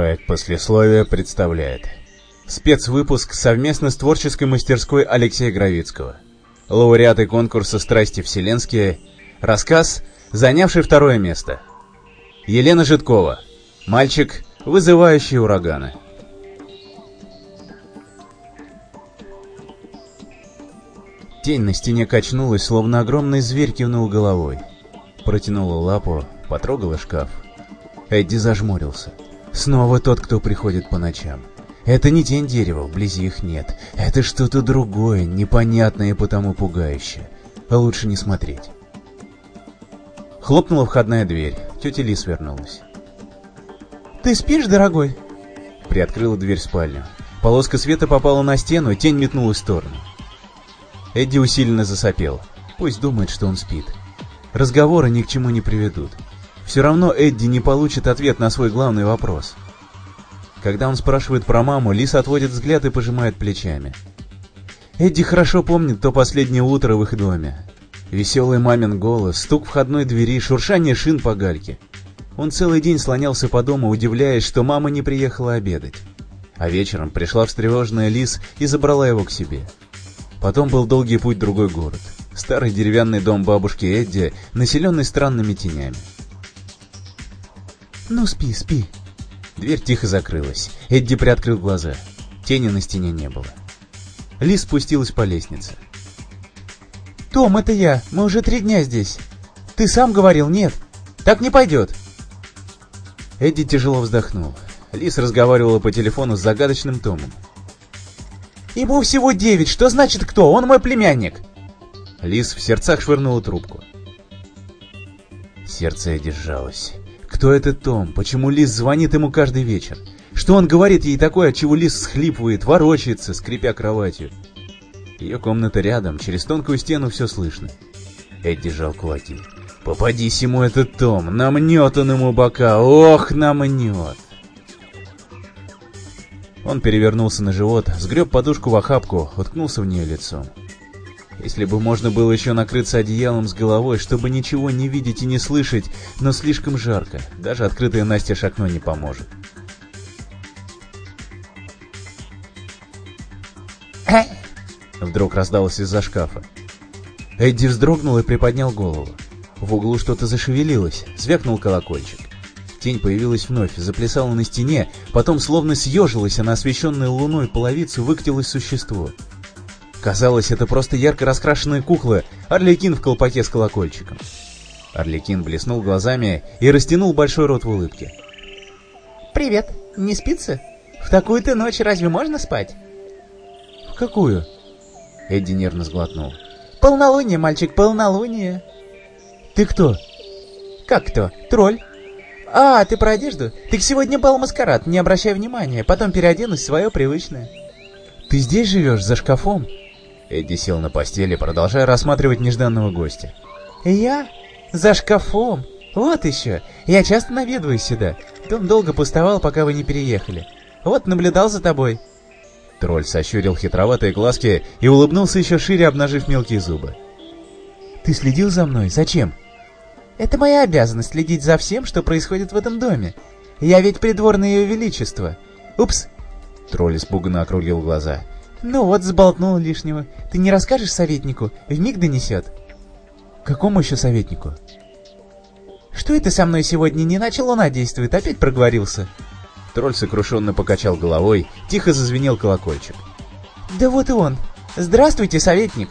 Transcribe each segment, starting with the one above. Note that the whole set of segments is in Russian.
Проект «Послесловие» представляет спецвыпуск совместно с творческой мастерской Алексея Гравицкого. Лауреаты конкурса «Страсти вселенские». Рассказ, занявший второе место. Елена Житкова. Мальчик, вызывающий ураганы. Тень на стене качнулась, словно огромный зверь кивнул головой. Протянула лапу, потрогала шкаф. Эдди зажмурился. Снова тот, кто приходит по ночам. Это не тень дерева, вблизи их нет. Это что-то другое, непонятное и потому пугающее. Лучше не смотреть. Хлопнула входная дверь. Тетя Лис вернулась. «Ты спишь, дорогой?» Приоткрыла дверь в спальню. Полоска света попала на стену, тень метнулась в сторону. Эдди усиленно засопел. Пусть думает, что он спит. Разговоры ни к чему не приведут. Все равно Эдди не получит ответ на свой главный вопрос. Когда он спрашивает про маму, Лис отводит взгляд и пожимает плечами. Эдди хорошо помнит то последнее утро в их доме. Веселый мамин голос, стук входной двери, шуршание шин по гальке. Он целый день слонялся по дому, удивляясь, что мама не приехала обедать. А вечером пришла встревоженная Лис и забрала его к себе. Потом был долгий путь в другой город. Старый деревянный дом бабушки Эдди, населенный странными тенями. «Ну спи, спи». Дверь тихо закрылась. Эдди приоткрыл глаза. Тени на стене не было. Лис спустилась по лестнице. «Том, это я. Мы уже три дня здесь. Ты сам говорил, нет. Так не пойдет». Эдди тяжело вздохнул. Лис разговаривала по телефону с загадочным Томом. «Ему всего девять. Что значит кто? Он мой племянник». Лис в сердцах швырнула трубку. Сердце Эдди сжалось. Кто этот Том? Почему Лис звонит ему каждый вечер? Что он говорит ей такое, от чего Лис схлипывает, ворочается, скрипя кроватью? Ее комната рядом, через тонкую стену все слышно. Эдди жал кулаки. Попадись ему этот Том, намнет он ему бока, ох, намнет. Он перевернулся на живот, сгреб подушку в охапку, уткнулся в нее лицом. Если бы можно было еще накрыться одеялом с головой, чтобы ничего не видеть и не слышать, но слишком жарко, даже открытое Настя окно не поможет. Вдруг раздалось из-за шкафа. Эдди вздрогнул и приподнял голову. В углу что-то зашевелилось, звякнул колокольчик. Тень появилась вновь, заплясала на стене, потом словно съежилась, а на освещенную луной половицу выкатилось существо — Казалось, это просто ярко раскрашенная кукла, Орликин в колпаке с колокольчиком. Орликин блеснул глазами и растянул большой рот в улыбке. «Привет, не спится? В такую-то ночь разве можно спать?» «В какую?» Эдди нервно сглотнул. «Полнолуние, мальчик, полнолуние!» «Ты кто?» «Как кто? Тролль?» «А, ты про одежду? Так сегодня бал маскарад, не обращай внимания, потом переоденусь в свое привычное». «Ты здесь живешь, за шкафом?» Эдди сел на постели, продолжая рассматривать нежданного гостя. «Я? За шкафом? Вот еще. Я часто наведываюсь сюда. Дом долго пустовал, пока вы не переехали. Вот наблюдал за тобой». Тролль сощурил хитроватые глазки и улыбнулся еще шире, обнажив мелкие зубы. «Ты следил за мной? Зачем?» «Это моя обязанность следить за всем, что происходит в этом доме. Я ведь придворное ее величество. Упс!» Тролль испуганно округлил глаза. «Ну вот, сболтнул лишнего. Ты не расскажешь советнику? Вмиг донесет». «Какому еще советнику?» «Что это со мной сегодня не начал луна действует? Опять проговорился?» Тролль сокрушенно покачал головой, тихо зазвенел колокольчик. «Да вот и он. Здравствуйте, советник!»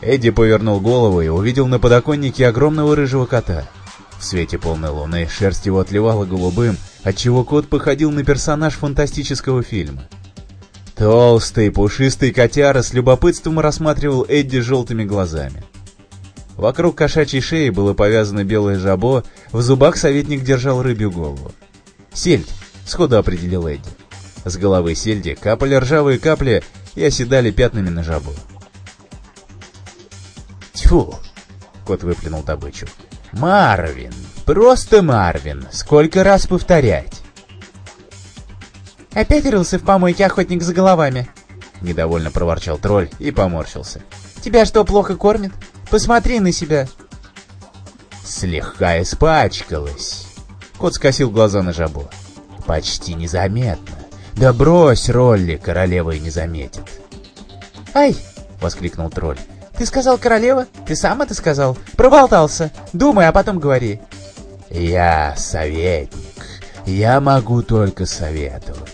Эдди повернул голову и увидел на подоконнике огромного рыжего кота. В свете полной луны шерсть его отливала голубым, отчего кот походил на персонаж фантастического фильма. Толстый, пушистый котяра с любопытством рассматривал Эдди желтыми глазами. Вокруг кошачьей шеи было повязано белое жабо, в зубах советник держал рыбью голову. «Сельдь», — сходу определил Эдди. С головы сельди капали ржавые капли и оседали пятнами на жабу. «Тьфу!» — кот выплюнул добычу. «Марвин! Просто Марвин! Сколько раз повторять?» «Опять рылся в помойке охотник за головами?» Недовольно проворчал тролль и поморщился. «Тебя что, плохо кормят? Посмотри на себя!» Слегка испачкалась. Кот скосил глаза на жабу. «Почти незаметно. Да брось, Ролли, королева и не заметит». «Ай!» — воскликнул тролль. «Ты сказал королева? Ты сам это сказал? Проболтался. Думай, а потом говори». «Я советник. Я могу только советовать.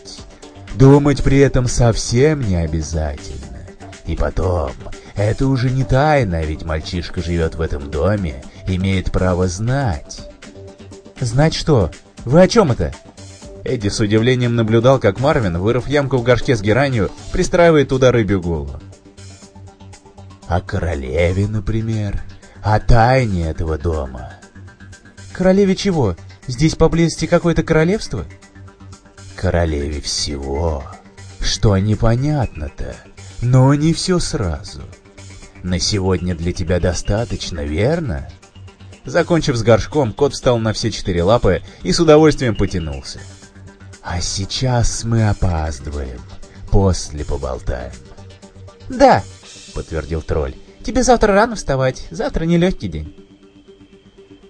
Думать при этом совсем не обязательно. И потом, это уже не тайна, ведь мальчишка живет в этом доме, имеет право знать». «Знать что? Вы о чем это?» Эдди с удивлением наблюдал, как Марвин, вырыв ямку в горшке с геранью, пристраивает туда рыбью голову. «О королеве, например. О тайне этого дома». «Королеве чего? Здесь поблизости какое-то королевство?» «Королеве всего. Что непонятно-то, но не все сразу. На сегодня для тебя достаточно, верно?» Закончив с горшком, кот встал на все четыре лапы и с удовольствием потянулся. «А сейчас мы опаздываем. После поболтаем». «Да», — подтвердил тролль. «Тебе завтра рано вставать. Завтра нелегкий день».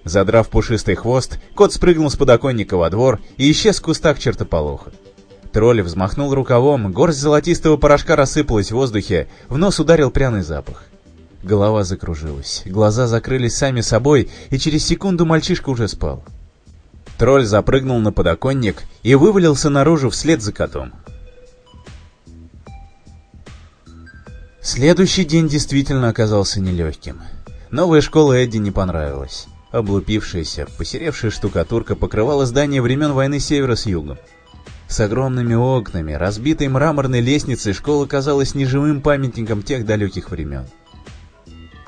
Задрав пушистый хвост, кот спрыгнул с подоконника во двор и исчез в кустах чертополоха. Тролль взмахнул рукавом, горсть золотистого порошка рассыпалась в воздухе, в нос ударил пряный запах. Голова закружилась, глаза закрылись сами собой, и через секунду мальчишка уже спал. Тролль запрыгнул на подоконник и вывалился наружу вслед за котом. Следующий день действительно оказался нелегким. Новая школа Эдди не понравилась. Облупившаяся, посеревшая штукатурка покрывала здание времен войны севера с югом. С огромными окнами, разбитой мраморной лестницей школа казалась неживым памятником тех далеких времен.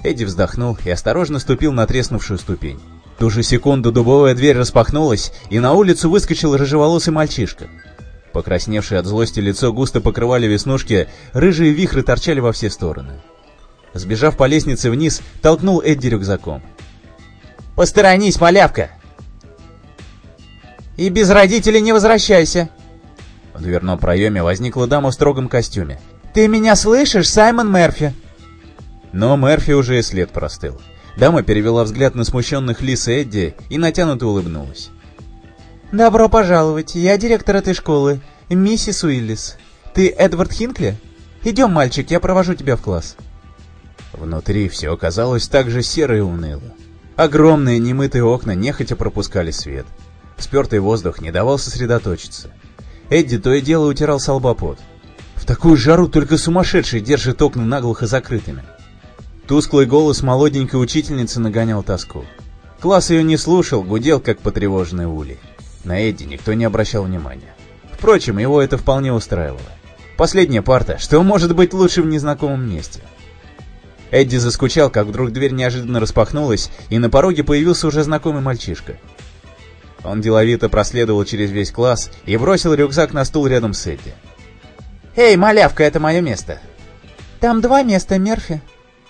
Эдди вздохнул и осторожно ступил на треснувшую ступень. В ту же секунду дубовая дверь распахнулась, и на улицу выскочил рыжеволосый мальчишка. Покрасневшее от злости лицо густо покрывали веснушки, рыжие вихры торчали во все стороны. Сбежав по лестнице вниз, толкнул Эдди рюкзаком. «Посторонись, малявка!» «И без родителей не возвращайся!» В дверном проеме возникла дама в строгом костюме. «Ты меня слышишь, Саймон Мерфи?» Но Мерфи уже и след простыл. Дама перевела взгляд на смущенных Лис и Эдди и натянуто улыбнулась. «Добро пожаловать, я директор этой школы, миссис Уиллис. Ты Эдвард Хинкли? Идем, мальчик, я провожу тебя в класс». Внутри все оказалось так же серо и уныло. Огромные немытые окна нехотя пропускали свет. Спертый воздух не давал сосредоточиться. Эдди то и дело утирал с В такую жару только сумасшедший держит окна наглухо закрытыми. Тусклый голос молоденькой учительницы нагонял тоску. Класс ее не слушал, гудел, как потревоженный улей. На Эдди никто не обращал внимания. Впрочем, его это вполне устраивало. Последняя парта, что может быть лучше в незнакомом месте? Эдди заскучал, как вдруг дверь неожиданно распахнулась, и на пороге появился уже знакомый мальчишка. Он деловито проследовал через весь класс и бросил рюкзак на стул рядом с Эдди. «Эй, малявка, это мое место!» «Там два места, Мерфи»,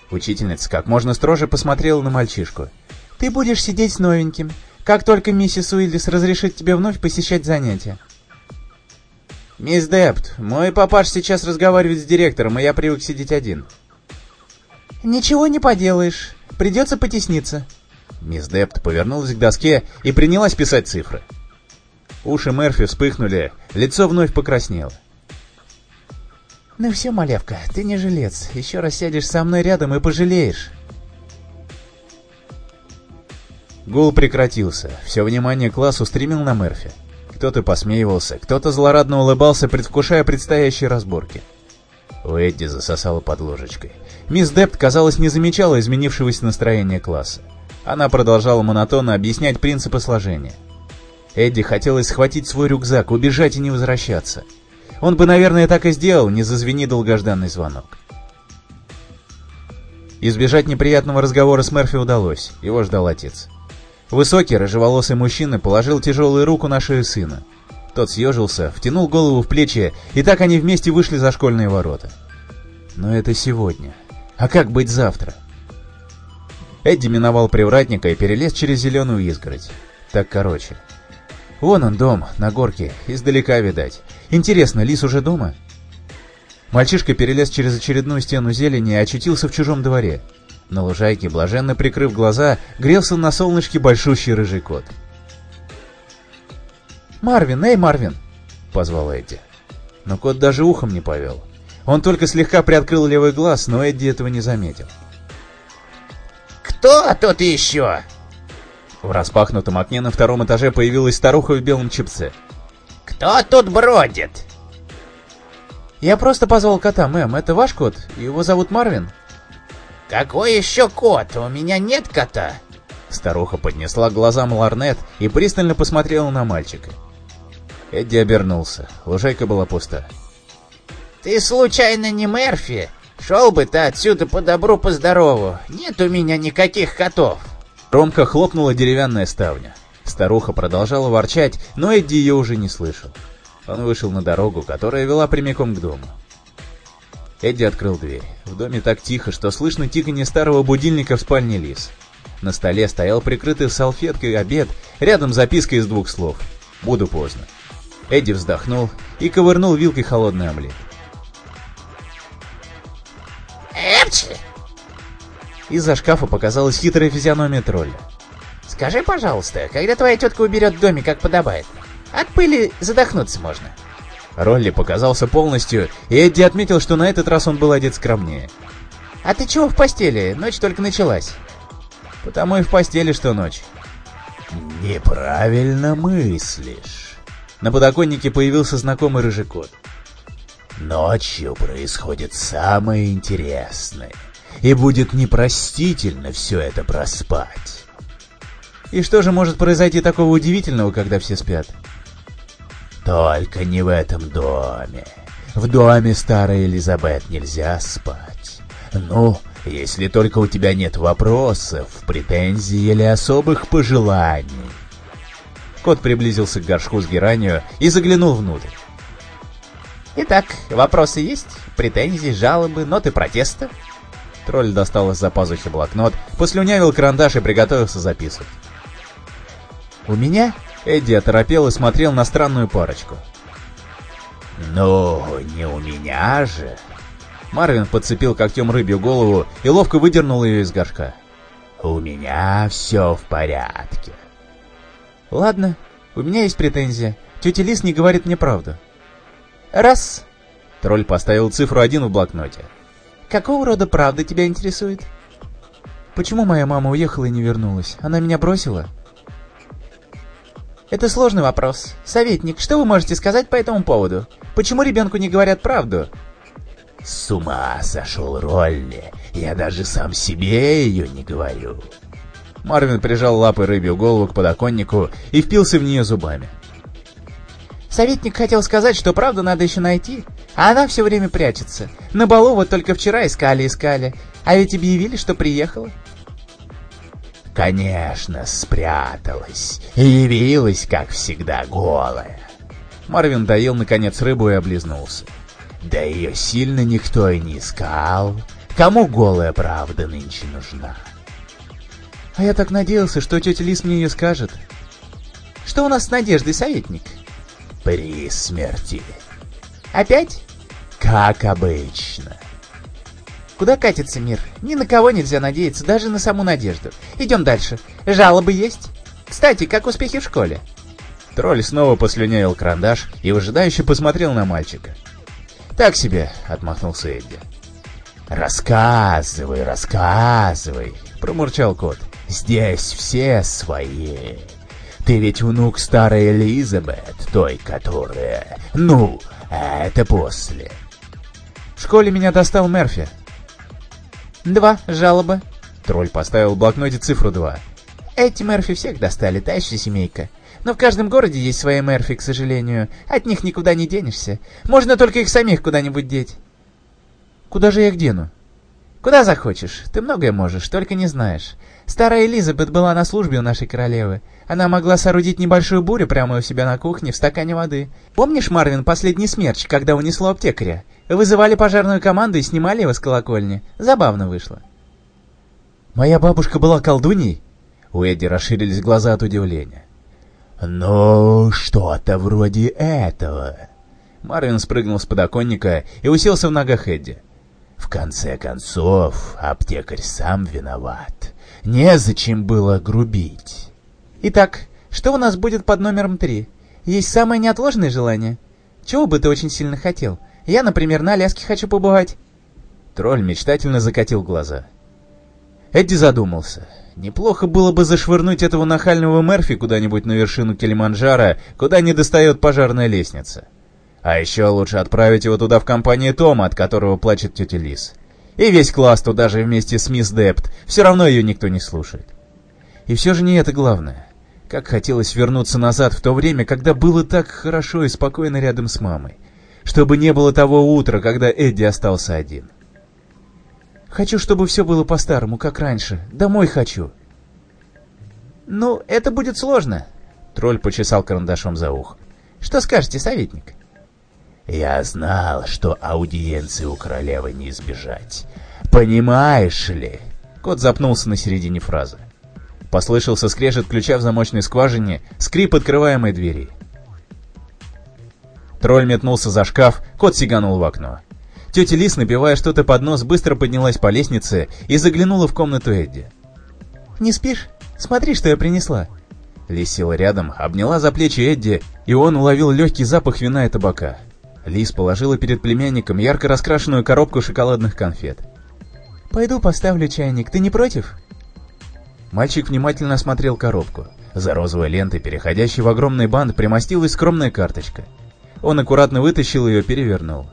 Учительница как можно строже посмотрела на мальчишку. «Ты будешь сидеть с новеньким, как только миссис Уиллис разрешит тебе вновь посещать занятия». «Мисс Депт, мой папаш сейчас разговаривает с директором, и я привык сидеть один». «Ничего не поделаешь, придется потесниться». Мисс Депт повернулась к доске и принялась писать цифры. Уши Мерфи вспыхнули, лицо вновь покраснело. «Ну все, малявка, ты не жилец. Еще раз сядешь со мной рядом и пожалеешь». Гул прекратился. Все внимание класс устремил на Мерфи. Кто-то посмеивался, кто-то злорадно улыбался, предвкушая предстоящие разборки. У Эдди засосала под ложечкой. Мисс Депт, казалось, не замечала изменившегося настроения класса. Она продолжала монотонно объяснять принципы сложения. Эдди хотелось схватить свой рюкзак, убежать и не возвращаться. Он бы, наверное, так и сделал, не зазвени долгожданный звонок. Избежать неприятного разговора с Мерфи удалось, его ждал отец. Высокий, рыжеволосый мужчина положил тяжелую руку на шею сына. Тот съежился, втянул голову в плечи, и так они вместе вышли за школьные ворота. Но это сегодня. А как быть завтра? Эдди миновал привратника и перелез через зеленую изгородь. Так короче. Вон он дом, на горке, издалека видать. Интересно, лис уже дома? Мальчишка перелез через очередную стену зелени и очутился в чужом дворе. На лужайке, блаженно прикрыв глаза, грелся на солнышке большущий рыжий кот. «Марвин, эй, Марвин!» — позвал Эдди. Но кот даже ухом не повел. Он только слегка приоткрыл левый глаз, но Эдди этого не заметил. «Кто тут еще?» В распахнутом окне на втором этаже появилась старуха в белом чипце. «Кто тут бродит?» «Я просто позвал кота, мэм. Это ваш кот? Его зовут Марвин?» «Какой еще кот? У меня нет кота!» Старуха поднесла глазам ларнет и пристально посмотрела на мальчика. Эдди обернулся. Лужайка была пуста. «Ты случайно не Мерфи? Шел бы ты отсюда по добру, по здорову. Нет у меня никаких котов!» Ромка хлопнула деревянная ставня. Старуха продолжала ворчать, но Эдди ее уже не слышал. Он вышел на дорогу, которая вела прямиком к дому. Эдди открыл дверь. В доме так тихо, что слышно тиканье старого будильника в спальне Лис. На столе стоял прикрытый салфеткой обед, рядом записка из двух слов. «Буду поздно». Эдди вздохнул и ковырнул вилкой холодный омлет. «Эпчи!» Из-за шкафа показалась хитрая физиономия тролля. «Скажи, пожалуйста, когда твоя тетка уберет домик, как подобает? От пыли задохнуться можно». Ролли показался полностью, и Эдди отметил, что на этот раз он был одет скромнее. «А ты чего в постели? Ночь только началась». «Потому и в постели, что ночь». «Неправильно мыслишь». На подоконнике появился знакомый рыжий кот. «Ночью происходит самое интересное, и будет непростительно все это проспать». «И что же может произойти такого удивительного, когда все спят?» Только не в этом доме. В доме старой Элизабет нельзя спать. Ну, если только у тебя нет вопросов, претензий или особых пожеланий. Кот приблизился к горшку с геранью и заглянул внутрь. Итак, вопросы есть? Претензии, жалобы, ноты протеста? Тролль достал из-за пазухи блокнот, послюнявил карандаш и приготовился записывать. «У меня Эдди оторопел и смотрел на странную парочку. «Ну, не у меня же!» Марвин подцепил когтем рыбью голову и ловко выдернул ее из горшка. «У меня все в порядке». «Ладно, у меня есть претензия. Тетя Лис не говорит мне правду». «Раз!» Тролль поставил цифру один в блокноте. «Какого рода правда тебя интересует?» «Почему моя мама уехала и не вернулась? Она меня бросила?» Это сложный вопрос. Советник, что вы можете сказать по этому поводу? Почему ребенку не говорят правду? С ума сошел Ролли. Я даже сам себе ее не говорю. Марвин прижал лапой рыбью голову к подоконнику и впился в нее зубами. Советник хотел сказать, что правду надо еще найти, а она все время прячется. На балу вот только вчера искали-искали, а ведь объявили, что приехала. Конечно, спряталась. И явилась, как всегда, голая. Марвин доел, наконец, рыбу и облизнулся. Да ее сильно никто и не искал. Кому голая правда нынче нужна? А я так надеялся, что тетя Лис мне ее скажет. Что у нас с Надеждой, советник? При смерти. Опять? Как обычно. Куда катится мир? Ни на кого нельзя надеяться, даже на саму надежду. Идем дальше. Жалобы есть? Кстати, как успехи в школе? Тролль снова послюнявил карандаш и выжидающе посмотрел на мальчика. «Так себе», — отмахнулся Эдди. «Рассказывай, рассказывай», — промурчал кот. «Здесь все свои. Ты ведь внук старой Элизабет, той, которая... Ну, это после». «В школе меня достал Мерфи», Два жалобы. Тролль поставил в блокноте цифру два. Эти Мерфи всех достали, та еще семейка. Но в каждом городе есть свои Мерфи, к сожалению. От них никуда не денешься. Можно только их самих куда-нибудь деть. Куда же я их дену? Куда захочешь. Ты многое можешь, только не знаешь. Старая Элизабет была на службе у нашей королевы. Она могла соорудить небольшую бурю прямо у себя на кухне в стакане воды. Помнишь, Марвин, последний смерч, когда унесло аптекаря? Вызывали пожарную команду и снимали его с колокольни. Забавно вышло. «Моя бабушка была колдуней?» У Эдди расширились глаза от удивления. «Ну, что-то вроде этого». Марвин спрыгнул с подоконника и уселся в ногах Эдди. «В конце концов, аптекарь сам виноват. Незачем было грубить». «Итак, что у нас будет под номером три? Есть самое неотложное желание? Чего бы ты очень сильно хотел? Я, например, на Аляске хочу побывать». Тролль мечтательно закатил глаза. Эдди задумался. Неплохо было бы зашвырнуть этого нахального Мерфи куда-нибудь на вершину Килиманджаро, куда не достает пожарная лестница. А еще лучше отправить его туда в компании Тома, от которого плачет тетя Лис. И весь класс туда же вместе с мисс Депт, все равно ее никто не слушает. И все же не это главное. Как хотелось вернуться назад в то время, когда было так хорошо и спокойно рядом с мамой. Чтобы не было того утра, когда Эдди остался один. Хочу, чтобы все было по-старому, как раньше. Домой хочу. Ну, это будет сложно. Тролль почесал карандашом за ухо. Что скажете, советник? Я знал, что аудиенции у королевы не избежать. Понимаешь ли? Кот запнулся на середине фразы. Послышался скрежет ключа в замочной скважине, скрип открываемой двери. Тролль метнулся за шкаф, кот сиганул в окно. Тетя Лис, напивая что-то под нос, быстро поднялась по лестнице и заглянула в комнату Эдди. «Не спишь? Смотри, что я принесла». Лис села рядом, обняла за плечи Эдди, и он уловил легкий запах вина и табака. Лис положила перед племянником ярко раскрашенную коробку шоколадных конфет. «Пойду поставлю чайник, ты не против?» Мальчик внимательно осмотрел коробку. За розовой лентой, переходящей в огромный бант, примостилась скромная карточка. Он аккуратно вытащил ее, перевернул.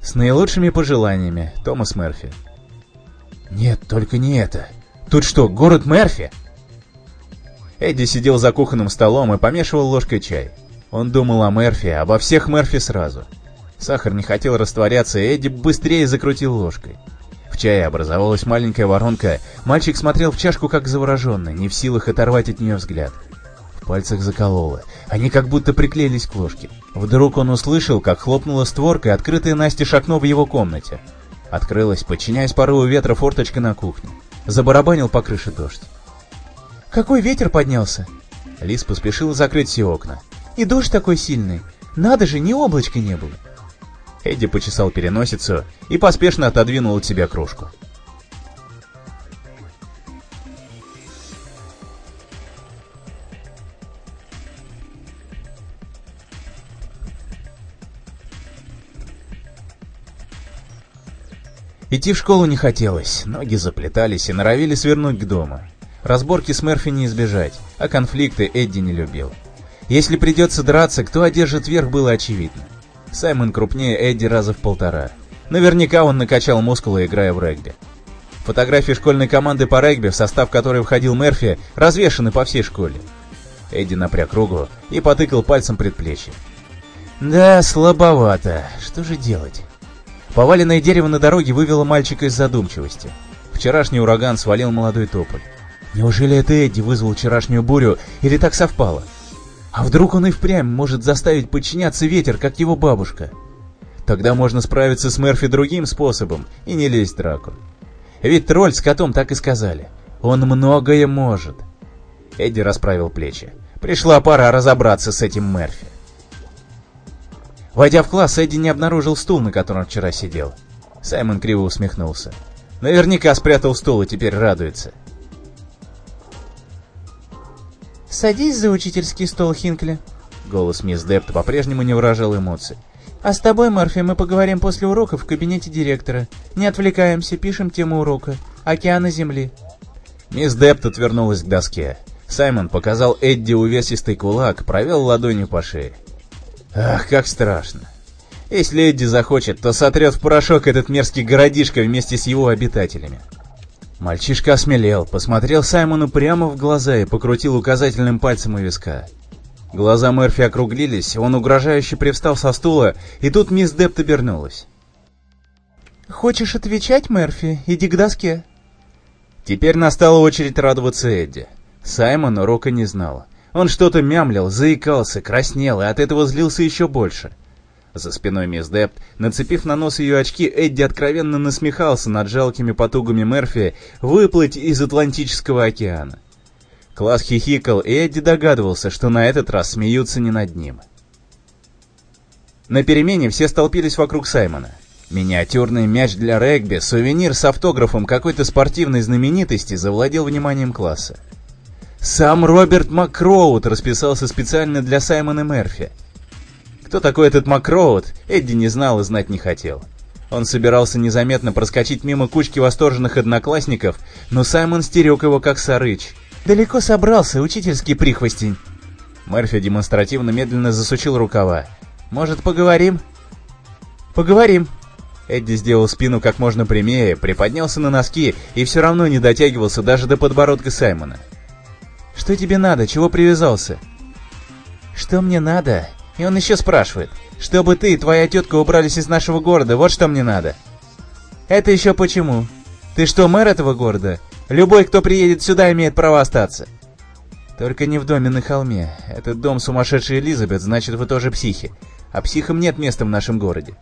С наилучшими пожеланиями, Томас Мерфи. Нет, только не это. Тут что, город Мерфи? Эдди сидел за кухонным столом и помешивал ложкой чай. Он думал о Мерфи, обо всех Мерфи сразу. Сахар не хотел растворяться, и Эдди быстрее закрутил ложкой. В чае образовалась маленькая воронка, мальчик смотрел в чашку как завороженный, не в силах оторвать от нее взгляд. В пальцах закололо, они как будто приклеились к ложке. Вдруг он услышал, как хлопнула створка, и открытая Настя окно в его комнате. Открылась, подчиняясь порыву ветра, форточка на кухне. Забарабанил по крыше дождь. «Какой ветер поднялся?» Лис поспешил закрыть все окна. И дождь такой сильный. Надо же, ни облачка не было. Эдди почесал переносицу и поспешно отодвинул от себя кружку. Идти в школу не хотелось, ноги заплетались и норовили свернуть к дому. Разборки с Мерфи не избежать, а конфликты Эдди не любил. Если придется драться, кто одержит верх, было очевидно. Саймон крупнее Эдди раза в полтора. Наверняка он накачал мускулы, играя в регби. Фотографии школьной команды по регби, в состав которой входил Мерфи, развешаны по всей школе. Эдди напряг руку и потыкал пальцем предплечье. Да, слабовато. Что же делать? Поваленное дерево на дороге вывело мальчика из задумчивости. Вчерашний ураган свалил молодой тополь. Неужели это Эдди вызвал вчерашнюю бурю, или так совпало? А вдруг он и впрямь может заставить подчиняться ветер, как его бабушка? Тогда можно справиться с Мерфи другим способом и не лезть в драку. Ведь тролль с котом так и сказали. Он многое может. Эдди расправил плечи. Пришла пора разобраться с этим Мерфи. Войдя в класс, Эдди не обнаружил стул, на котором вчера сидел. Саймон криво усмехнулся. Наверняка спрятал стул и теперь радуется. «Садись за учительский стол, Хинкли». Голос мисс Депт по-прежнему не выражал эмоций. «А с тобой, Марфи, мы поговорим после урока в кабинете директора. Не отвлекаемся, пишем тему урока. Океаны Земли». Мисс Депт отвернулась к доске. Саймон показал Эдди увесистый кулак, провел ладонью по шее. Ах, как страшно. Если Эдди захочет, то сотрет в порошок этот мерзкий городишко вместе с его обитателями. Мальчишка осмелел, посмотрел Саймону прямо в глаза и покрутил указательным пальцем у виска. Глаза Мерфи округлились, он угрожающе привстал со стула, и тут мисс Депт обернулась. «Хочешь отвечать, Мерфи? Иди к доске». Теперь настала очередь радоваться Эдди. Саймон урока не знал. Он что-то мямлил, заикался, краснел и от этого злился еще больше. За спиной мисс Депт, нацепив на нос ее очки, Эдди откровенно насмехался над жалкими потугами Мерфи выплыть из Атлантического океана. Класс хихикал, и Эдди догадывался, что на этот раз смеются не над ним. На перемене все столпились вокруг Саймона. Миниатюрный мяч для регби, сувенир с автографом какой-то спортивной знаменитости завладел вниманием класса. Сам Роберт Макроуд расписался специально для Саймона Мерфи. Кто такой этот Макроуд, Эдди не знал и знать не хотел. Он собирался незаметно проскочить мимо кучки восторженных одноклассников, но Саймон стерег его как сарыч. «Далеко собрался, учительский прихвостень!» Мерфи демонстративно медленно засучил рукава. «Может, поговорим?» «Поговорим!» Эдди сделал спину как можно прямее, приподнялся на носки и все равно не дотягивался даже до подбородка Саймона. «Что тебе надо? Чего привязался?» «Что мне надо?» И он еще спрашивает, «Чтобы ты и твоя тетка убрались из нашего города, вот что мне надо». «Это еще почему? Ты что, мэр этого города? Любой, кто приедет сюда, имеет право остаться». «Только не в доме на холме. Этот дом сумасшедшей Элизабет, значит, вы тоже психи. А психам нет места в нашем городе».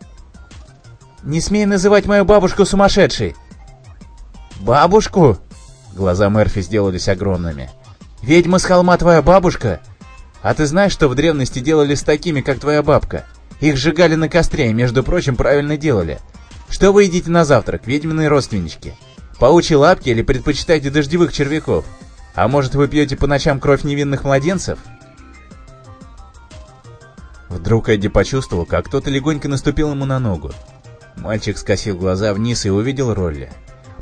«Не смей называть мою бабушку сумасшедшей!» «Бабушку?» Глаза Мерфи сделались огромными. «Ведьма с холма твоя бабушка? А ты знаешь, что в древности делали с такими, как твоя бабка? Их сжигали на костре и, между прочим, правильно делали. Что вы едите на завтрак, ведьминые родственнички? Паучьи лапки или предпочитаете дождевых червяков? А может, вы пьете по ночам кровь невинных младенцев?» Вдруг Эдди почувствовал, как кто-то легонько наступил ему на ногу. Мальчик скосил глаза вниз и увидел Ролли.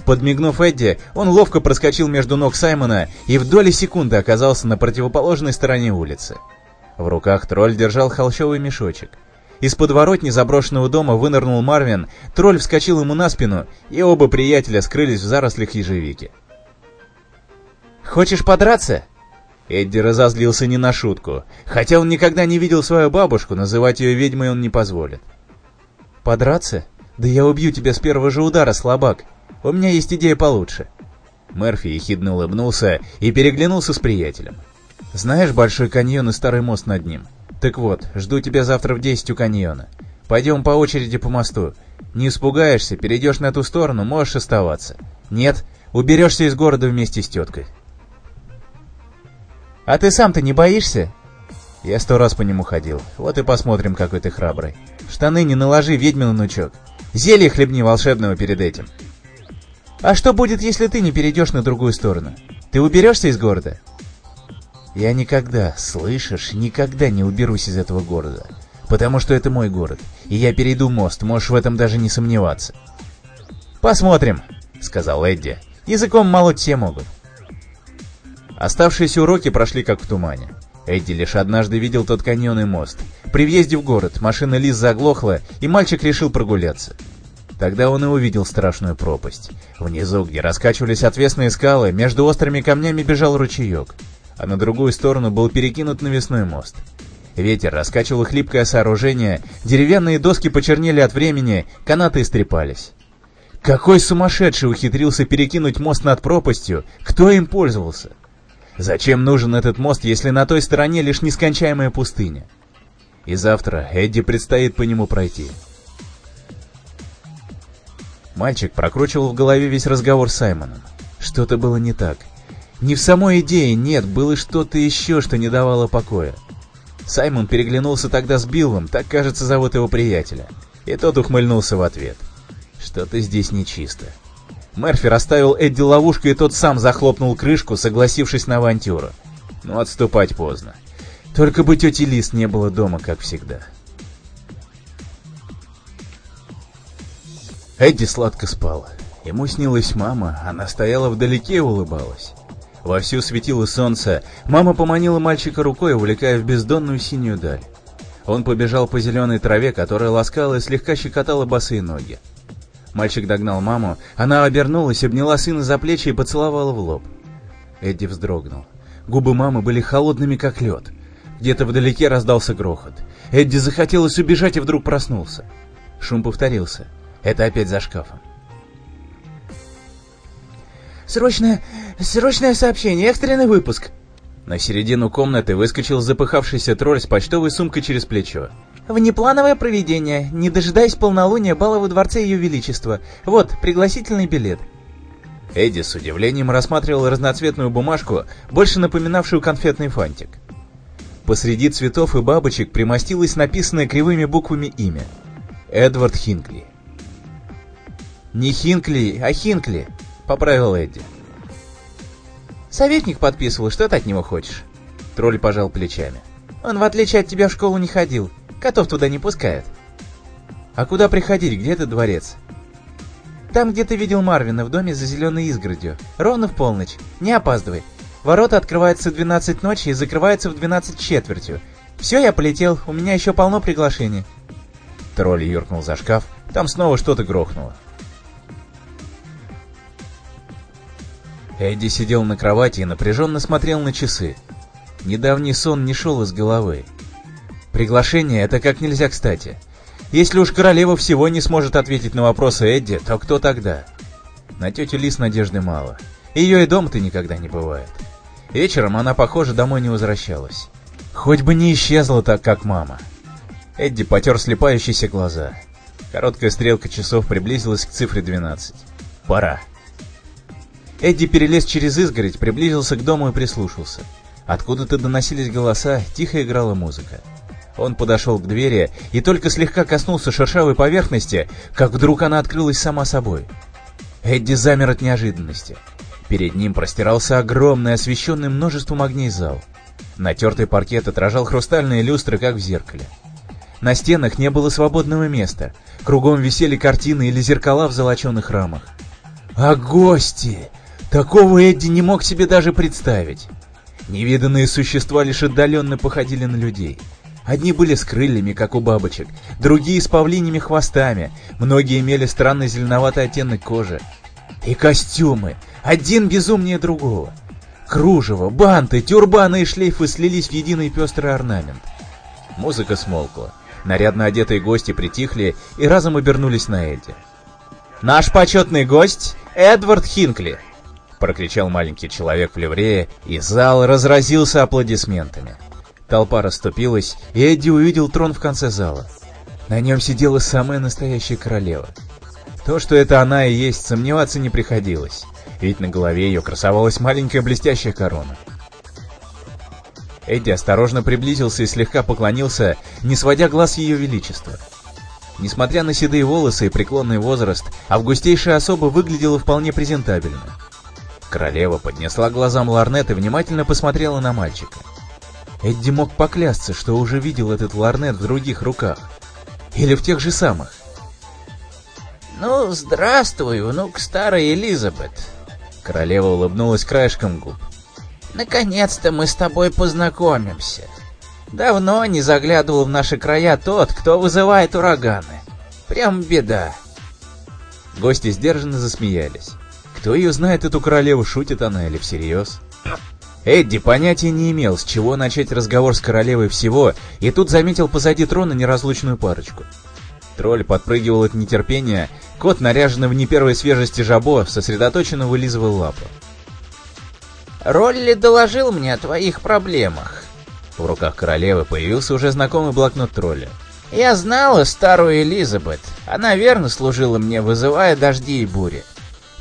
Подмигнув Эдди, он ловко проскочил между ног Саймона и в доли секунды оказался на противоположной стороне улицы. В руках тролль держал холщовый мешочек. Из подворотни заброшенного дома вынырнул Марвин, тролль вскочил ему на спину, и оба приятеля скрылись в зарослях ежевики. «Хочешь подраться?» Эдди разозлился не на шутку. Хотя он никогда не видел свою бабушку, называть ее ведьмой он не позволит. «Подраться? Да я убью тебя с первого же удара, слабак. У меня есть идея получше». Мерфи ехидно улыбнулся и переглянулся с приятелем. «Знаешь Большой каньон и старый мост над ним? Так вот, жду тебя завтра в 10 у каньона. Пойдем по очереди по мосту. Не испугаешься, перейдешь на ту сторону, можешь оставаться. Нет, уберешься из города вместе с теткой». «А ты сам-то не боишься?» Я сто раз по нему ходил. Вот и посмотрим, какой ты храбрый. Штаны не наложи, ведьмин внучок. Зелье хлебни волшебного перед этим. А что будет, если ты не перейдешь на другую сторону? Ты уберешься из города? Я никогда, слышишь, никогда не уберусь из этого города. Потому что это мой город, и я перейду мост, можешь в этом даже не сомневаться. «Посмотрим», — сказал Эдди. «Языком молоть все могут». Оставшиеся уроки прошли как в тумане. Эдди лишь однажды видел тот каньонный мост. При въезде в город машина Лиз заглохла, и мальчик решил прогуляться. Тогда он и увидел страшную пропасть. Внизу, где раскачивались отвесные скалы, между острыми камнями бежал ручеек, а на другую сторону был перекинут навесной мост. Ветер раскачивал хлипкое сооружение, деревянные доски почернели от времени, канаты истрепались. Какой сумасшедший ухитрился перекинуть мост над пропастью? Кто им пользовался? Зачем нужен этот мост, если на той стороне лишь нескончаемая пустыня? И завтра Эдди предстоит по нему пройти. Мальчик прокручивал в голове весь разговор с Саймоном. Что-то было не так. Не в самой идее, нет, было что-то еще, что не давало покоя. Саймон переглянулся тогда с Биллом, так, кажется, зовут его приятеля. И тот ухмыльнулся в ответ. Что-то здесь нечисто. Мерфи расставил Эдди ловушку, и тот сам захлопнул крышку, согласившись на авантюру. Но отступать поздно. Только бы тети Лист не было дома, как всегда. Эдди сладко спал. Ему снилась мама, она стояла вдалеке и улыбалась. Вовсю светило солнце, мама поманила мальчика рукой, увлекая в бездонную синюю даль. Он побежал по зеленой траве, которая ласкала и слегка щекотала босые ноги. Мальчик догнал маму, она обернулась, обняла сына за плечи и поцеловала в лоб. Эдди вздрогнул. Губы мамы были холодными, как лед. Где-то вдалеке раздался грохот. Эдди захотелось убежать и вдруг проснулся. Шум повторился. Это опять за шкафом. «Срочное... срочное сообщение, экстренный выпуск!» На середину комнаты выскочил запыхавшийся тролль с почтовой сумкой через плечо. Внеплановое проведение, не дожидаясь полнолуния бала во дворце Ее Величества. Вот, пригласительный билет. Эдди с удивлением рассматривал разноцветную бумажку, больше напоминавшую конфетный фантик. Посреди цветов и бабочек примостилось написанное кривыми буквами имя. Эдвард Хинкли. «Не Хинкли, а Хинкли», — поправил Эдди. Советник подписывал, что ты от него хочешь? Тролль пожал плечами. Он, в отличие от тебя, в школу не ходил. Котов туда не пускает. А куда приходить? Где этот дворец? Там, где ты видел Марвина, в доме за зеленой изгородью. Ровно в полночь. Не опаздывай. Ворота открываются в 12 ночи и закрываются в 12 четвертью. Все, я полетел, у меня еще полно приглашений. Тролль юркнул за шкаф, там снова что-то грохнуло. Эдди сидел на кровати и напряженно смотрел на часы. Недавний сон не шел из головы. Приглашение — это как нельзя кстати. Если уж королева всего не сможет ответить на вопросы Эдди, то кто тогда? На тетю Лис надежды мало. Ее и дом-то никогда не бывает. Вечером она, похоже, домой не возвращалась. Хоть бы не исчезла так, как мама. Эдди потер слепающиеся глаза. Короткая стрелка часов приблизилась к цифре 12. Пора. Эдди перелез через изгородь, приблизился к дому и прислушался. Откуда-то доносились голоса, тихо играла музыка. Он подошел к двери и только слегка коснулся шершавой поверхности, как вдруг она открылась сама собой. Эдди замер от неожиданности. Перед ним простирался огромный, освещенный множеством огней зал. Натертый паркет отражал хрустальные люстры, как в зеркале. На стенах не было свободного места. Кругом висели картины или зеркала в золоченых рамах. А гости! Такого Эдди не мог себе даже представить. Невиданные существа лишь отдаленно походили на людей. Одни были с крыльями, как у бабочек, другие с павлиньими хвостами, многие имели странный зеленоватый оттенок кожи. И костюмы, один безумнее другого. Кружево, банты, тюрбаны и шлейфы слились в единый пестрый орнамент. Музыка смолкла. Нарядно одетые гости притихли и разом обернулись на Эдди. «Наш почетный гость — Эдвард Хинкли!» — прокричал маленький человек в ливрее, и зал разразился аплодисментами. Толпа расступилась, и Эдди увидел трон в конце зала. На нем сидела самая настоящая королева. То, что это она и есть, сомневаться не приходилось, ведь на голове ее красовалась маленькая блестящая корона. Эдди осторожно приблизился и слегка поклонился, не сводя глаз ее величества. Несмотря на седые волосы и преклонный возраст, августейшая особа выглядела вполне презентабельно. Королева поднесла глазам ларнет и внимательно посмотрела на мальчика. Эдди мог поклясться, что уже видел этот ларнет в других руках. Или в тех же самых. «Ну, здравствуй, внук старой Элизабет!» Королева улыбнулась краешком губ. «Наконец-то мы с тобой познакомимся. Давно не заглядывал в наши края тот, кто вызывает ураганы. Прям беда!» Гости сдержанно засмеялись. Кто ее знает, эту королеву, шутит она или всерьез? Эдди понятия не имел, с чего начать разговор с королевой всего, и тут заметил позади трона неразлучную парочку. Тролль подпрыгивал от нетерпения, кот, наряженный в не первой свежести жабо, сосредоточенно вылизывал лапу. «Ролли доложил мне о твоих проблемах». В руках королевы появился уже знакомый блокнот тролля. «Я знала старую Элизабет. Она верно служила мне, вызывая дожди и бури.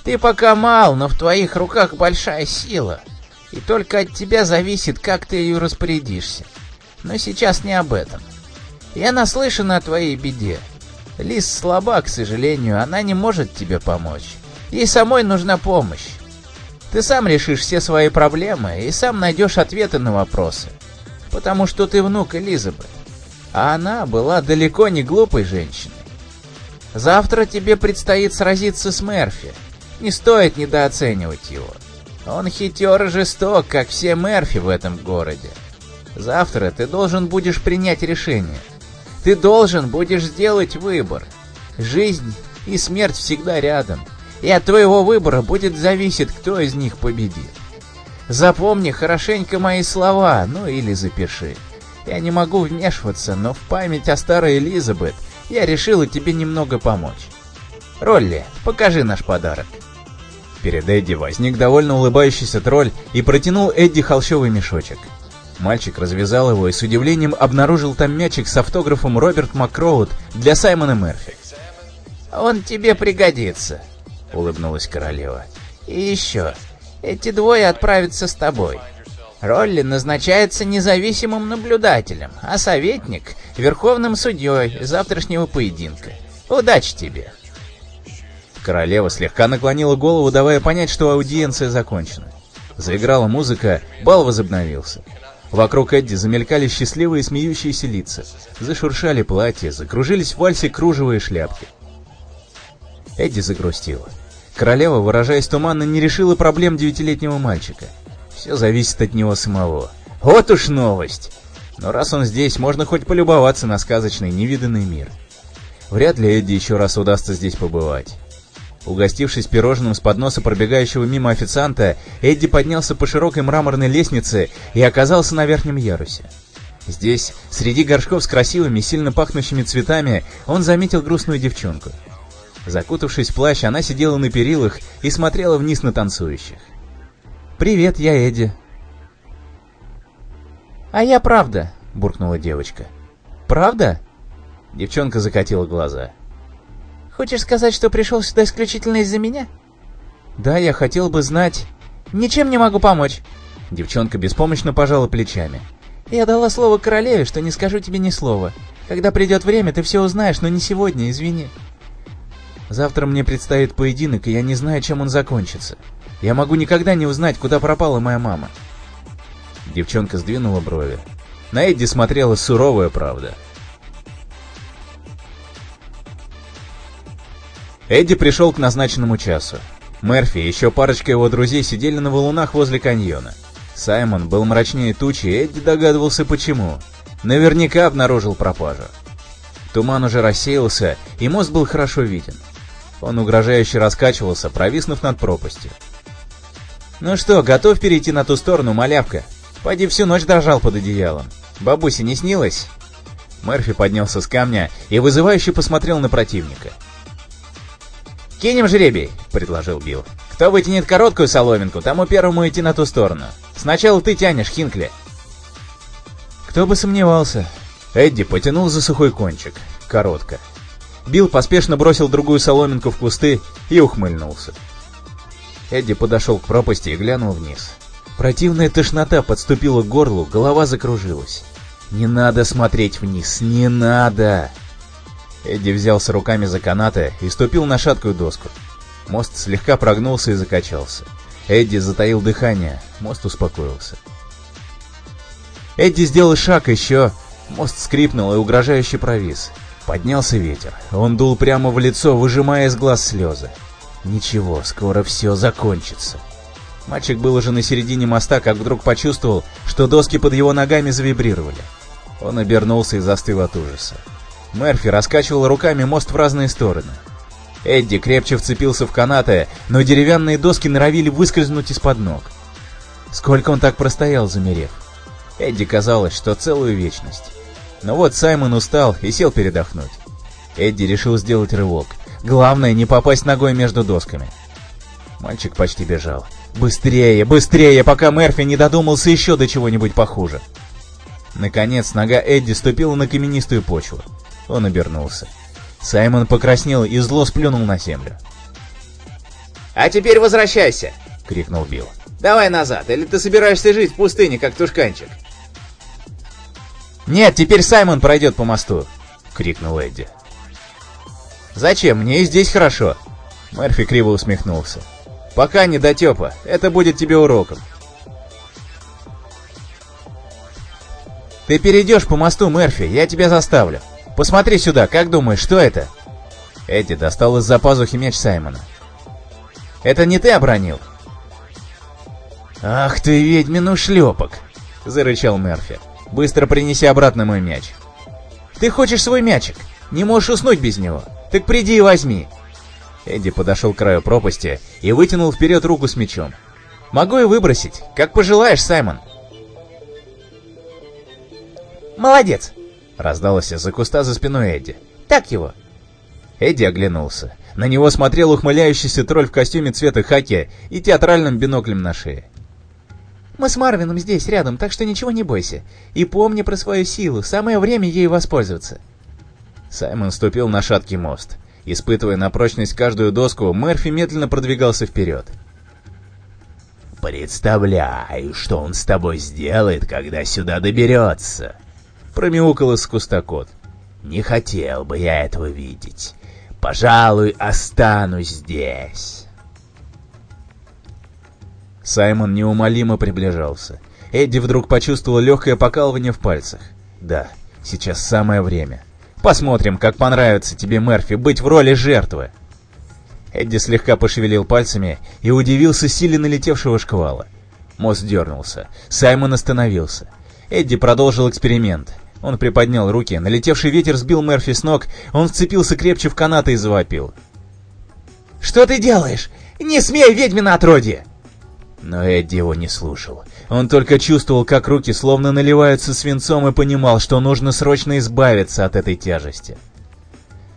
Ты пока мал, но в твоих руках большая сила, и только от тебя зависит, как ты ее распорядишься. Но сейчас не об этом. Я наслышана о твоей беде. Лис слаба, к сожалению, она не может тебе помочь. Ей самой нужна помощь. Ты сам решишь все свои проблемы и сам найдешь ответы на вопросы. Потому что ты внук Элизабет. А она была далеко не глупой женщиной. Завтра тебе предстоит сразиться с Мерфи. Не стоит недооценивать его. Он хитер и жесток, как все Мерфи в этом городе. Завтра ты должен будешь принять решение. Ты должен будешь сделать выбор. Жизнь и смерть всегда рядом. И от твоего выбора будет зависеть, кто из них победит. Запомни хорошенько мои слова, ну или запиши. Я не могу вмешиваться, но в память о старой Элизабет я решила тебе немного помочь. Ролли, покажи наш подарок. Перед Эдди возник довольно улыбающийся тролль и протянул Эдди холщовый мешочек. Мальчик развязал его и с удивлением обнаружил там мячик с автографом Роберт Макроуд для Саймона Мерфи. «Он тебе пригодится», — улыбнулась королева. «И еще, эти двое отправятся с тобой. Ролли назначается независимым наблюдателем, а советник — верховным судьей завтрашнего поединка. Удачи тебе!» Королева слегка наклонила голову, давая понять, что аудиенция закончена. Заиграла музыка, бал возобновился. Вокруг Эдди замелькали счастливые смеющиеся лица. Зашуршали платья, закружились в вальсе кружево и шляпки. Эдди загрустила. Королева, выражаясь туманно, не решила проблем девятилетнего мальчика. Все зависит от него самого. Вот уж новость! Но раз он здесь, можно хоть полюбоваться на сказочный невиданный мир. Вряд ли Эдди еще раз удастся здесь побывать. Угостившись пирожным с подноса пробегающего мимо официанта, Эдди поднялся по широкой мраморной лестнице и оказался на верхнем ярусе. Здесь, среди горшков с красивыми, сильно пахнущими цветами, он заметил грустную девчонку. Закутавшись в плащ, она сидела на перилах и смотрела вниз на танцующих. «Привет, я Эдди». «А я правда», — буркнула девочка. «Правда?» Девчонка закатила глаза. Хочешь сказать, что пришел сюда исключительно из-за меня? Да, я хотел бы знать... Ничем не могу помочь. Девчонка беспомощно пожала плечами. Я дала слово королеве, что не скажу тебе ни слова. Когда придет время, ты все узнаешь, но не сегодня, извини. Завтра мне предстоит поединок, и я не знаю, чем он закончится. Я могу никогда не узнать, куда пропала моя мама. Девчонка сдвинула брови. На Эдди смотрела суровая правда. Эдди пришел к назначенному часу. Мерфи и еще парочка его друзей сидели на валунах возле каньона. Саймон был мрачнее тучи, и Эдди догадывался почему. Наверняка обнаружил пропажу. Туман уже рассеялся, и мост был хорошо виден. Он угрожающе раскачивался, провиснув над пропастью. «Ну что, готов перейти на ту сторону, малявка? Пойди всю ночь дрожал под одеялом. Бабусе не снилось?» Мерфи поднялся с камня и вызывающе посмотрел на противника. «Кинем жребий», — предложил Билл. «Кто вытянет короткую соломинку, тому первому идти на ту сторону. Сначала ты тянешь, Хинкли». Кто бы сомневался. Эдди потянул за сухой кончик. Коротко. Билл поспешно бросил другую соломинку в кусты и ухмыльнулся. Эдди подошел к пропасти и глянул вниз. Противная тошнота подступила к горлу, голова закружилась. «Не надо смотреть вниз, не надо!» Эдди взялся руками за канаты и ступил на шаткую доску. Мост слегка прогнулся и закачался. Эдди затаил дыхание, мост успокоился. Эдди сделал шаг еще, мост скрипнул и угрожающе провис. Поднялся ветер, он дул прямо в лицо, выжимая из глаз слезы. Ничего, скоро все закончится. Мальчик был уже на середине моста, как вдруг почувствовал, что доски под его ногами завибрировали. Он обернулся и застыл от ужаса. Мерфи раскачивал руками мост в разные стороны. Эдди крепче вцепился в канаты, но деревянные доски норовили выскользнуть из-под ног. Сколько он так простоял, замерев? Эдди казалось, что целую вечность. Но вот Саймон устал и сел передохнуть. Эдди решил сделать рывок. Главное, не попасть ногой между досками. Мальчик почти бежал. Быстрее, быстрее, пока Мерфи не додумался еще до чего-нибудь похуже. Наконец, нога Эдди ступила на каменистую почву. Он обернулся. Саймон покраснел и зло сплюнул на землю. «А теперь возвращайся!» — крикнул Билл. «Давай назад, или ты собираешься жить в пустыне, как тушканчик?» «Нет, теперь Саймон пройдет по мосту!» — крикнул Эдди. «Зачем? Мне и здесь хорошо!» Мерфи криво усмехнулся. «Пока не дотепа, это будет тебе уроком!» «Ты перейдешь по мосту, Мерфи, я тебя заставлю!» Посмотри сюда, как думаешь, что это?» Эдди достал из-за пазухи меч Саймона. «Это не ты обронил?» «Ах ты, ведьмин ушлепок!» — зарычал Мерфи. «Быстро принеси обратно мой мяч». «Ты хочешь свой мячик? Не можешь уснуть без него. Так приди и возьми». Эдди подошел к краю пропасти и вытянул вперед руку с мячом. «Могу и выбросить, как пожелаешь, Саймон». «Молодец!» Раздалось из-за куста за спиной Эдди. «Так его!» Эдди оглянулся. На него смотрел ухмыляющийся тролль в костюме цвета хаки и театральным биноклем на шее. «Мы с Марвином здесь, рядом, так что ничего не бойся. И помни про свою силу, самое время ею воспользоваться». Саймон ступил на шаткий мост. Испытывая на прочность каждую доску, Мерфи медленно продвигался вперед. «Представляю, что он с тобой сделает, когда сюда доберется», промяукал из куста кот. «Не хотел бы я этого видеть. Пожалуй, останусь здесь». Саймон неумолимо приближался. Эдди вдруг почувствовал легкое покалывание в пальцах. Да, сейчас самое время. Посмотрим, как понравится тебе, Мерфи, быть в роли жертвы. Эдди слегка пошевелил пальцами и удивился силе налетевшего шквала. Мост дернулся. Саймон остановился. Эдди продолжил эксперимент. Он приподнял руки, налетевший ветер сбил Мерфи с ног, он вцепился крепче в канаты и завопил. «Что ты делаешь? Не смей, ведьмина отродье!» Но Эдди его не слушал. Он только чувствовал, как руки словно наливаются свинцом и понимал, что нужно срочно избавиться от этой тяжести.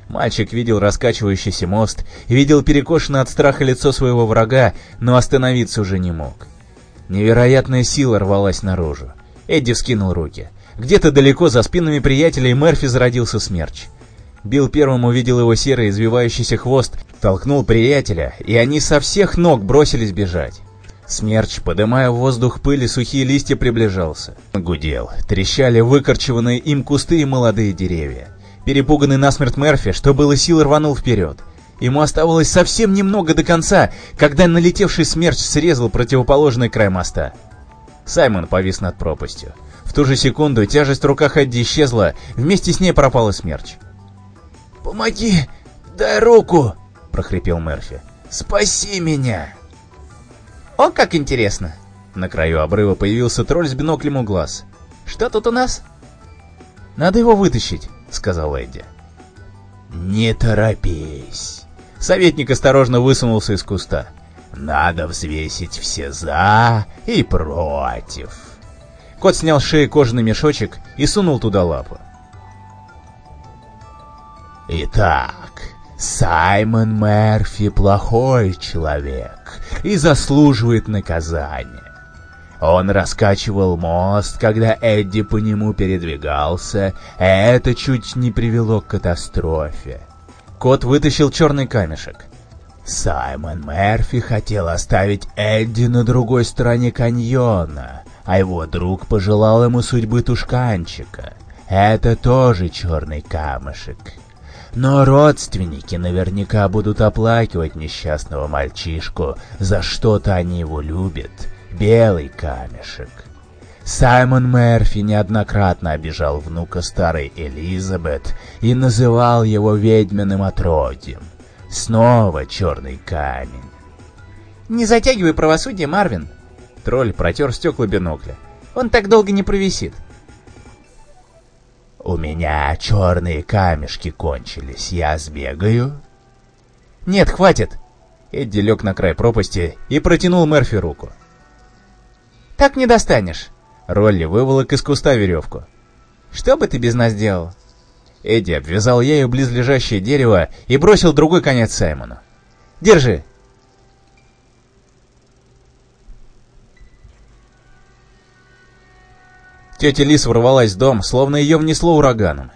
Мальчик видел раскачивающийся мост, видел перекошенное от страха лицо своего врага, но остановиться уже не мог. Невероятная сила рвалась наружу. Эдди вскинул руки. Где-то далеко за спинами приятелей Мерфи зародился смерч. Билл первым увидел его серый извивающийся хвост, толкнул приятеля, и они со всех ног бросились бежать. Смерч, подымая в воздух пыль и сухие листья, приближался. Гудел. Трещали выкорчеванные им кусты и молодые деревья. Перепуганный насмерть Мерфи, что было сил, рванул вперед. Ему оставалось совсем немного до конца, когда налетевший смерч срезал противоположный край моста. Саймон повис над пропастью. В ту же секунду тяжесть в руках Эдди исчезла, вместе с ней пропал и смерч. «Помоги! Дай руку!» — прохрипел Мерфи. «Спаси меня!» «О, как интересно!» На краю обрыва появился тролль с биноклем у глаз. «Что тут у нас?» «Надо его вытащить», — сказал Эдди. «Не торопись». Советник осторожно высунулся из куста. «Надо взвесить все «за» и «против». Кот снял с шеи кожаный мешочек и сунул туда лапу. «Итак, Саймон Мерфи плохой человек и заслуживает наказания. Он раскачивал мост, когда Эдди по нему передвигался, а это чуть не привело к катастрофе. Кот вытащил черный камешек. Саймон Мерфи хотел оставить Эдди на другой стороне каньона, а его друг пожелал ему судьбы тушканчика. Это тоже черный камешек. Но родственники наверняка будут оплакивать несчастного мальчишку, за что-то они его любят. Белый камешек. Саймон Мерфи неоднократно обижал внука старой Элизабет и называл его ведьминым отродьем. Снова черный камень. «Не затягивай правосудие, Марвин!» Тролль протер стекла бинокля. «Он так долго не провисит!» «У меня черные камешки кончились, я сбегаю?» «Нет, хватит!» Эдди лег на край пропасти и протянул Мерфи руку. «Так не достанешь!» Ролли выволок из куста веревку. «Что бы ты без нас делал?» Эдди обвязал ею близлежащее дерево и бросил другой конец Саймону. «Держи!» Тетя Лис ворвалась в дом, словно ее внесло ураганом.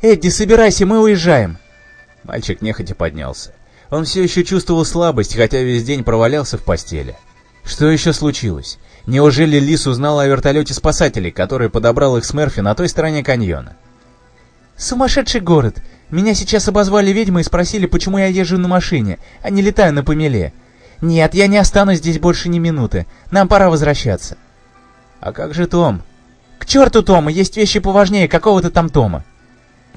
«Эдди, собирайся, мы уезжаем!» Мальчик нехотя поднялся. Он все еще чувствовал слабость, хотя весь день провалялся в постели. Что еще случилось? Неужели Лис узнала о вертолете спасателей, который подобрал их с Мерфи на той стороне каньона? «Сумасшедший город! Меня сейчас обозвали ведьмой и спросили, почему я езжу на машине, а не летаю на помеле. Нет, я не останусь здесь больше ни минуты. Нам пора возвращаться». «А как же Том?» «К черту Тома! Есть вещи поважнее какого-то там Тома!»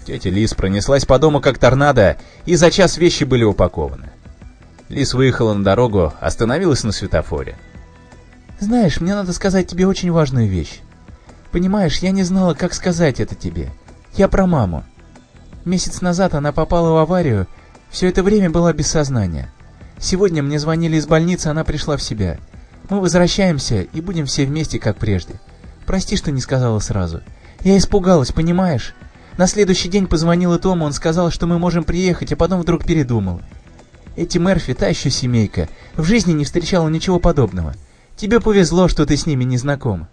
Тетя Лис пронеслась по дому как торнадо, и за час вещи были упакованы. Лис выехала на дорогу, остановилась на светофоре. «Знаешь, мне надо сказать тебе очень важную вещь. Понимаешь, я не знала, как сказать это тебе. Я про маму. Месяц назад она попала в аварию, все это время была без сознания. Сегодня мне звонили из больницы, она пришла в себя. Мы возвращаемся и будем все вместе, как прежде. Прости, что не сказала сразу. Я испугалась, понимаешь? На следующий день позвонила Тому, он сказал, что мы можем приехать, а потом вдруг передумал. Эти Мерфи та еще семейка. В жизни не встречала ничего подобного. Тебе повезло, что ты с ними не знаком.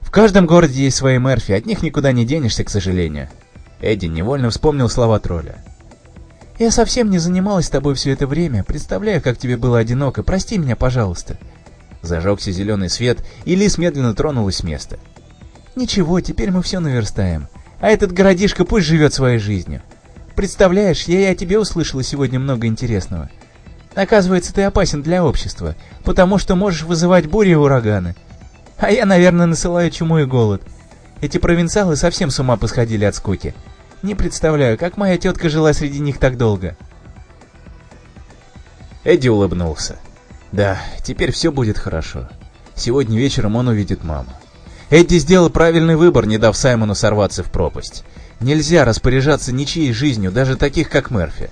В каждом городе есть свои Мерфи, от них никуда не денешься, к сожалению. Эдди невольно вспомнил слова тролля. Я совсем не занималась тобой все это время. Представляю, как тебе было одиноко. Прости меня, пожалуйста. Зажегся зеленый свет, и Лис медленно тронулась с места. Ничего, теперь мы все наверстаем. А этот городишко пусть живет своей жизнью. Представляешь, я и о тебе услышала сегодня много интересного. Оказывается, ты опасен для общества, потому что можешь вызывать бури и ураганы. А я, наверное, насылаю чуму и голод. Эти провинциалы совсем с ума посходили от скуки. Не представляю, как моя тетка жила среди них так долго. Эдди улыбнулся. Да, теперь все будет хорошо. Сегодня вечером он увидит маму. Эдди сделал правильный выбор, не дав Саймону сорваться в пропасть. Нельзя распоряжаться ничьей жизнью, даже таких, как Мерфи.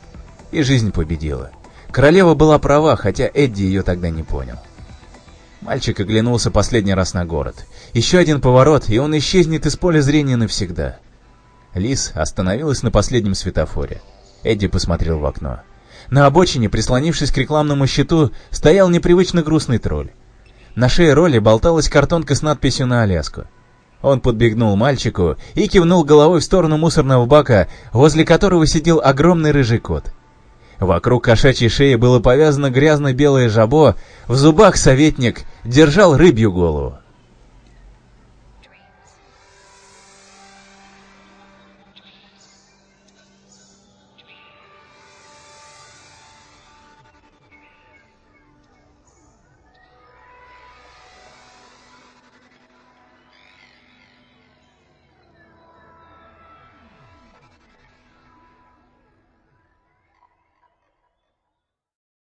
И жизнь победила. Королева была права, хотя Эдди ее тогда не понял. Мальчик оглянулся последний раз на город. Еще один поворот, и он исчезнет из поля зрения навсегда. Лис остановилась на последнем светофоре. Эдди посмотрел в окно. На обочине, прислонившись к рекламному щиту, стоял непривычно грустный тролль. На шее роли болталась картонка с надписью на Аляску. Он подбегнул мальчику и кивнул головой в сторону мусорного бака, возле которого сидел огромный рыжий кот. Вокруг кошачьей шеи было повязано грязно-белое жабо, в зубах советник держал рыбью голову.